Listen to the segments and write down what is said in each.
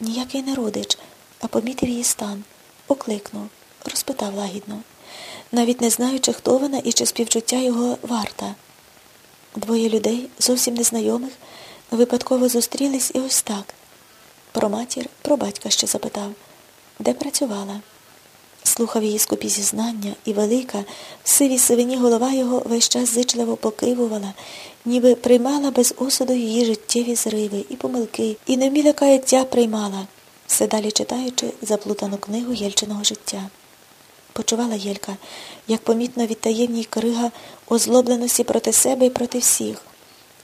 ніякий не родич, а помітив її стан, покликнув, розпитав лагідно, навіть не знаючи, хто вона і чи співчуття його варта. Двоє людей, зовсім незнайомих, випадково зустрілись і ось так. Про матір, про батька ще запитав, де працювала. Слухав її скупі зізнання, і велика, в сивій сивині голова його весь час зичливо покивувала, ніби приймала без осуду її життєві зриви і помилки, і невміле каяття приймала, все далі читаючи заплутану книгу Єльчиного життя. Почувала Єлька, як помітно від таємній крига озлобленості проти себе і проти всіх,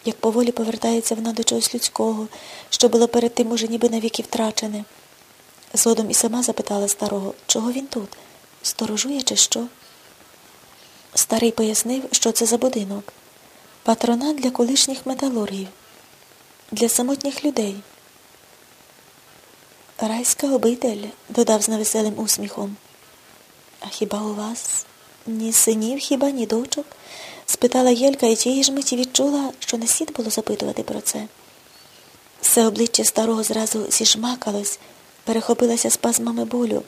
як поволі повертається вона до чогось людського, що було перед тим уже ніби навіки втрачене. Згодом і сама запитала старого, чого він тут? Сторожує, чи що? Старий пояснив, що це за будинок. Патронат для колишніх металургів, для самотніх людей. Райська обитель, додав з невеселим усміхом. А хіба у вас ні синів, хіба, ні дочок? спитала Єлька і тієї ж миті відчула, що не слід було запитувати про це. Все обличчя старого зразу зіжмакалось, перехопилася спазмами болю.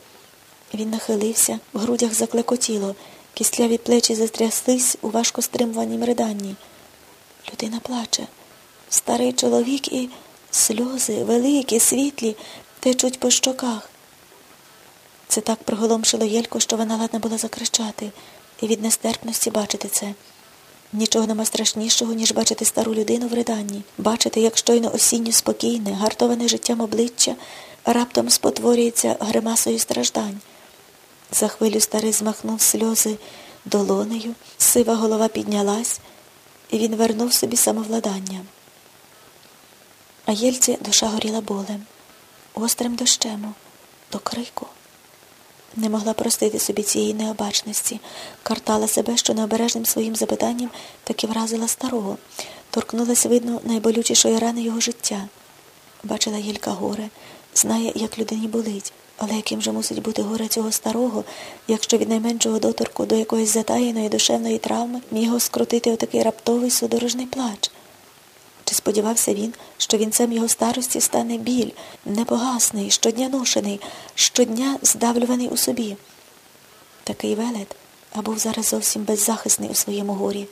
Він нахилився, в грудях заклекотіло, кістляві плечі затряслись у важко стримуванім риданні. Людина плаче. Старий чоловік і сльози, великі, світлі, течуть по щоках. Це так приголомшило Єльку, що вона ладна була закричати, і від нестерпності бачити це. Нічого нема страшнішого, ніж бачити стару людину в риданні, бачити, як щойно осінньо спокійне, гартоване життям обличчя раптом спотворюється гримасою страждань. За хвилю старий змахнув сльози долонею, сива голова піднялась, і він вернув собі самовладання. А Єльці душа горіла болем, гострим дощем, до крику. Не могла простити собі цієї необачності, картала себе, що необережним своїм запитанням таки вразила старого, торкнулася, видно, найболючішої рани його життя. Бачила Єлька горе, знає, як людині болить, але яким же мусить бути горе цього старого, якщо від найменшого доторку до якоїсь затаєної душевної травми міг його скрутити отакий раптовий судорожний плач. Чи сподівався він, що вінцем його старості стане біль, непогасний, щодня ношений, щодня здавлюваний у собі? Такий велет, а був зараз зовсім беззахисний у своєму горі.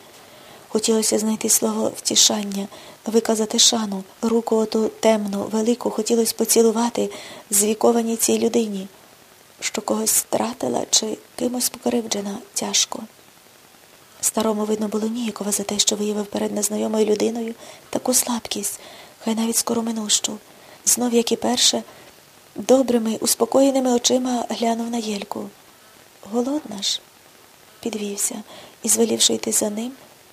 Хотілося знайти слово втішання, виказати шану, руку оту темну, велику, хотілося поцілувати, звіковані цій людині, що когось стратила чи кимось покривджена тяжко. Старому, видно, було ніяково за те, що виявив перед незнайомою людиною таку слабкість, хай навіть скоро минущу. Знов, як і перше, добрими, успокоєними очима глянув на Єльку. Голодна ж, підвівся і, звелівши йти за ним,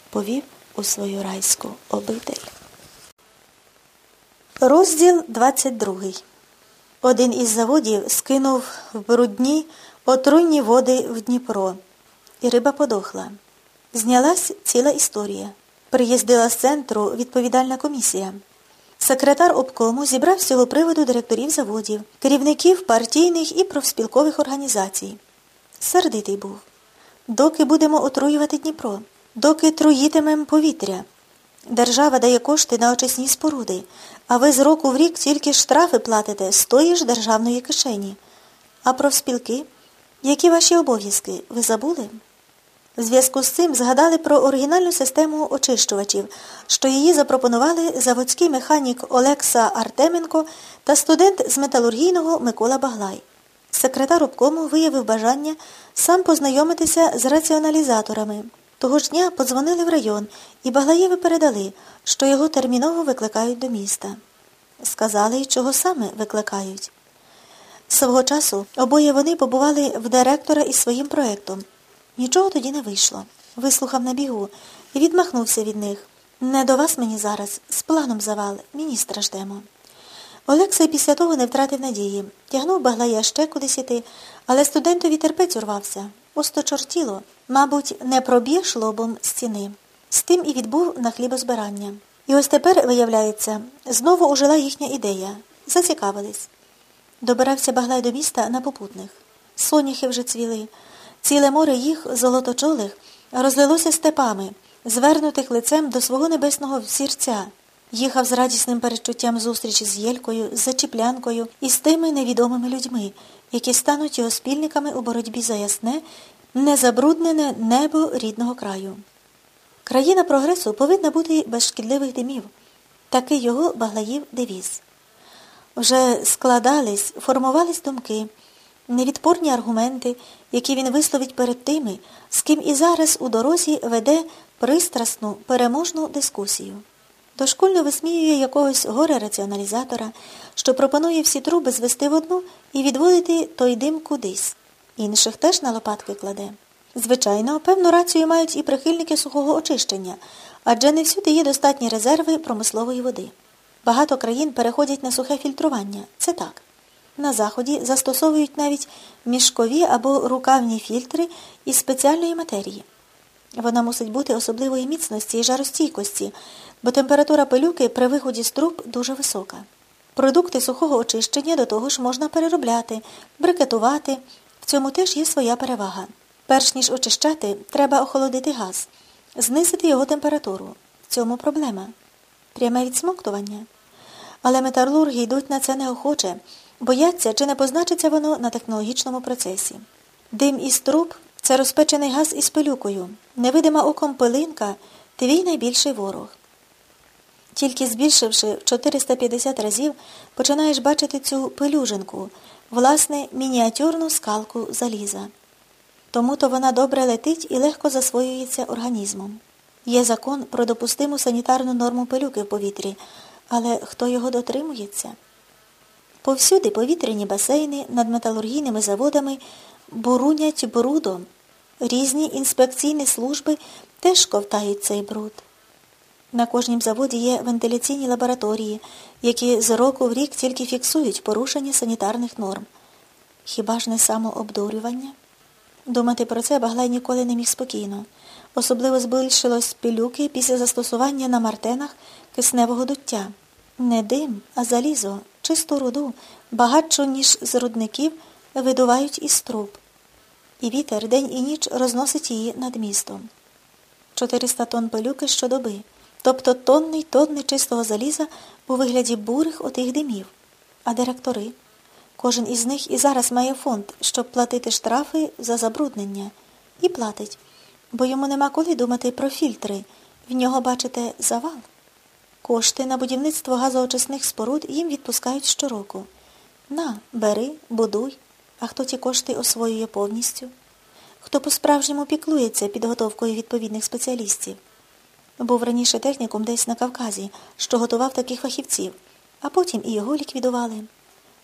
повів у свою райську обитель. Розділ 22 Один із заводів скинув в брудні отруйні води в Дніпро, і риба подохла. Знялась ціла історія. Приїздила з центру відповідальна комісія. Секретар обкому зібрав з цього приводу директорів заводів, керівників партійних і профспілкових організацій. Сердитий був. Доки будемо отруювати Дніпро, доки труїтимем повітря. Держава дає кошти на очисні споруди, а ви з року в рік тільки штрафи платите з тої ж державної кишені. А профспілки? Які ваші обов'язки? Ви забули? В зв'язку з цим згадали про оригінальну систему очищувачів, що її запропонували заводський механік Олекса Артеменко та студент з металургійного Микола Баглай. Секретар обкому виявив бажання сам познайомитися з раціоналізаторами. Того ж дня подзвонили в район, і Баглаєві передали, що його терміново викликають до міста. Сказали, чого саме викликають. Свого часу обоє вони побували в директора із своїм проєктом. Нічого тоді не вийшло. Вислухав на бігу і відмахнувся від них. Не до вас мені зараз, з планом завал, міністра ждемо. Олексій після того не втратив надії. Тягнув баглая ще кудись іти, але студентові терпець урвався. Осточортіло, мабуть, не проб'єш лобом стіни. З тим і відбув на хлібозбирання. І ось тепер, виявляється, знову ожила їхня ідея. Зацікавились. Добирався баглай до міста на попутних. Соняхи вже цвіли. Ціле море їх, золоточолих, розлилося степами, звернутих лицем до свого небесного сірця. Їхав з радісним перечуттям зустрічі з Єлькою, з зачіплянкою і з тими невідомими людьми, які стануть його спільниками у боротьбі за ясне, незабруднене небо рідного краю. Країна прогресу повинна бути без шкідливих димів. Такий його Баглаїв девіз. Вже складались, формувались думки, невідпорні аргументи, які він висловить перед тими, з ким і зараз у дорозі веде пристрасну, переможну дискусію. Дошкульно висміює якогось горе-раціоналізатора, що пропонує всі труби звести в одну і відводити той дим кудись. Інших теж на лопатки кладе. Звичайно, певну рацію мають і прихильники сухого очищення, адже не всюди є достатні резерви промислової води. Багато країн переходять на сухе фільтрування. Це так. На Заході застосовують навіть мішкові або рукавні фільтри із спеціальної матерії. Вона мусить бути особливої міцності і жаростійкості, бо температура пилюки при виході з труб дуже висока. Продукти сухого очищення до того ж можна переробляти, брикетувати. В цьому теж є своя перевага. Перш ніж очищати, треба охолодити газ, знизити його температуру. В цьому проблема. Пряме відсмоктування. Але металурги йдуть на це неохоче, бояться, чи не позначиться воно на технологічному процесі. Дим із труб це розпечений газ із пилюкою, невидима оком пилинка твій найбільший ворог. Тільки збільшивши в 450 разів, починаєш бачити цю пилюжинку, власне, мініатюрну скалку заліза. Тому то вона добре летить і легко засвоюється організмом. Є закон про допустиму санітарну норму пилюки в повітрі, але хто його дотримується? Повсюди повітряні басейни над металургійними заводами бурунять брудом. Різні інспекційні служби теж ковтають цей бруд. На кожнім заводі є вентиляційні лабораторії, які з року в рік тільки фіксують порушення санітарних норм. Хіба ж не самообдурювання? Думати про це Баглай ніколи не міг спокійно. Особливо збільшилось пилюки після застосування на мартенах кисневого дуття. Не дим, а залізо, чисту руду, багатшу, ніж з рудників, видувають із труб. І вітер день і ніч розносить її над містом. 400 тонн пилюки щодоби, тобто тонни й тонни чистого заліза у вигляді бурих отих димів. А директори? Кожен із них і зараз має фонд, щоб платити штрафи за забруднення. І платить, бо йому нема коли думати про фільтри. В нього, бачите, завал. Кошти на будівництво газоочисних споруд їм відпускають щороку. На, бери, будуй. А хто ті кошти освоює повністю? Хто по-справжньому піклується підготовкою відповідних спеціалістів? Був раніше технікум десь на Кавказі, що готував таких фахівців, а потім і його ліквідували.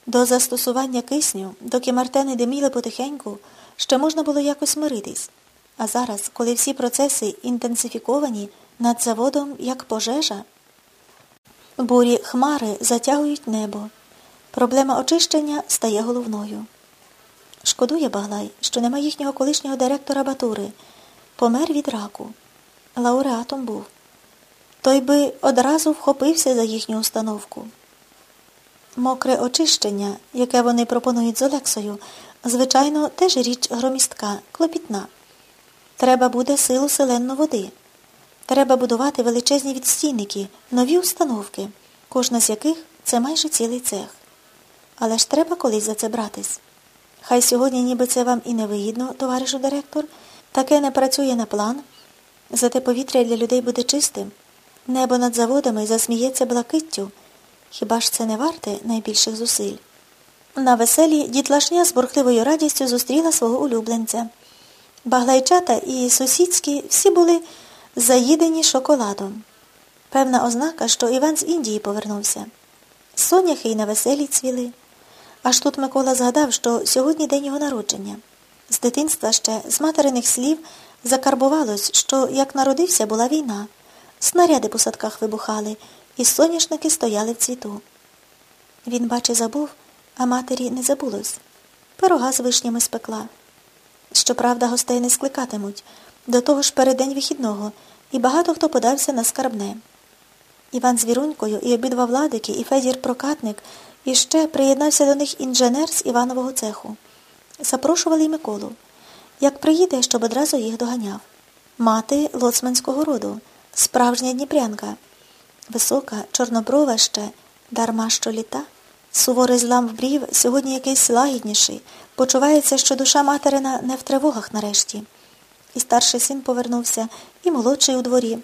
До застосування кисню, доки мартени диміли потихеньку, ще можна було якось миритись. А зараз, коли всі процеси інтенсифіковані, над заводом як пожежа, бурі хмари затягують небо. Проблема очищення стає головною. Шкодує Баглай, що нема їхнього колишнього директора Батури. Помер від раку. Лауреатом був. Той би одразу вхопився за їхню установку. Мокре очищення, яке вони пропонують з Олексою, звичайно, теж річ громістка, клопітна. Треба буде силу селенну води. Треба будувати величезні відстійники, нові установки, кожна з яких це майже цілий цех. Але ж треба колись за це братись. Хай сьогодні ніби це вам і не вигідно, товаришу директор, таке не працює на план, зате повітря для людей буде чистим, небо над заводами засміється блакиттю. Хіба ж це не варте найбільших зусиль? На веселі дітлашня з бурхливою радістю зустріла свого улюбленця. Баглайчата і сусідські всі були заїдені шоколадом. Певна ознака, що Іван з Індії повернувся. Соняхи й на веселі цвіли. Аж тут Микола згадав, що сьогодні день його народження. З дитинства ще, з материних слів, закарбувалось, що як народився, була війна. Снаряди по садках вибухали, і соняшники стояли в цвіту. Він, бачи, забув, а матері не забулось. Пирога з вишнями спекла. Щоправда, гостей не скликатимуть. До того ж переддень вихідного, і багато хто подався на скарбне. Іван з Вірунькою, і обидва владики, і Федір Прокатник, і ще приєднався до них інженер з Іванового цеху. Запрошували й Миколу. Як приїде, щоб одразу їх доганяв. Мати лоцманського роду, справжня дніпрянка. Висока, чорноброва ще, дарма що літа. Суворий злам в брів сьогодні якийсь лагідніший. Почувається, що душа материна не в тривогах нарешті. І старший син повернувся, і молодший у дворі.